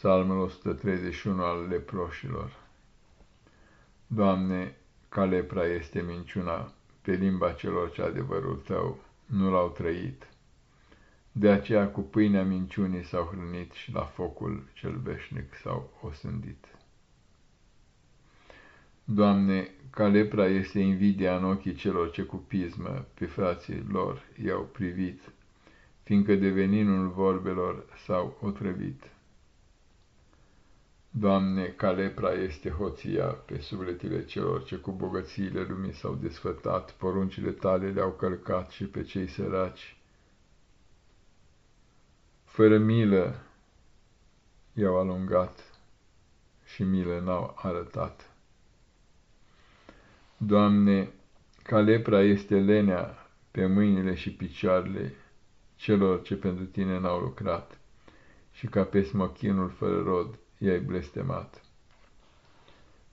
Psalmul 131 al leproșilor. Doamne, ca lepra este minciuna pe limba celor ce adevărul Tău nu l-au trăit. De aceea cu pâinea minciunii s-au hrănit și la focul cel veșnic s-au osândit. Doamne, ca lepra este invidia în ochii celor ce cu pismă pe frații lor i-au privit, fiindcă de veninul vorbelor s-au otrăvit. Doamne, ca lepra este hoția pe sufletele celor ce cu bogățiile lumii s-au desfătat, poruncile tale le-au călcat și pe cei săraci. Fără milă i-au alungat și milă n-au arătat. Doamne, ca lepra este lenea pe mâinile și picioarele celor ce pentru Tine n-au lucrat și ca pe smochinul fără rod i-ai blestemat.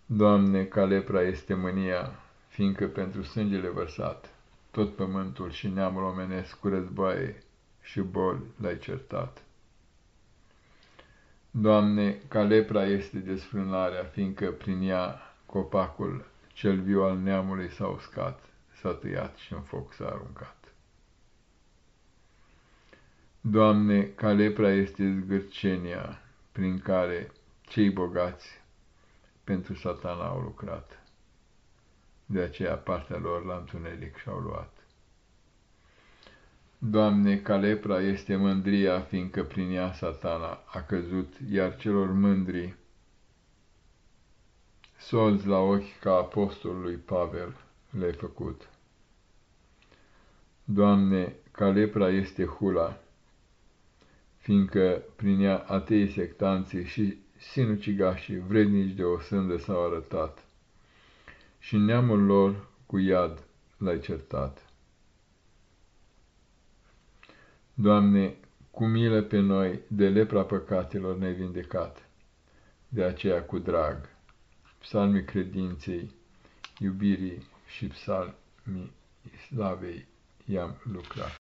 Doamne, ca lepra este mânia, fiindcă pentru sângele vărsat, tot pământul și neamul omenesc cu războaie și boli l-ai certat. Doamne, ca lepra este desfrânarea, fiindcă prin ea copacul cel viu al neamului s-a uscat, s-a tăiat și în foc s-a aruncat. Doamne, ca lepra este zgârcenia, prin care cei bogați pentru satana au lucrat. De aceea partea lor la întuneric și-au luat. Doamne, ca lepra este mândria, fiindcă prin ea satana a căzut, iar celor mândri, solzi la ochi ca apostolului Pavel le-ai făcut. Doamne, ca lepra este hula, fiindcă prin ea atei sectanții și sinucigașii vrednici de o sândă s-au arătat și neamul lor cu iad l-ai certat. Doamne, cu milă pe noi, de lepra păcatelor ne-ai vindecat, de aceea cu drag, psalmii credinței, iubirii și psalmii slavei i-am lucrat.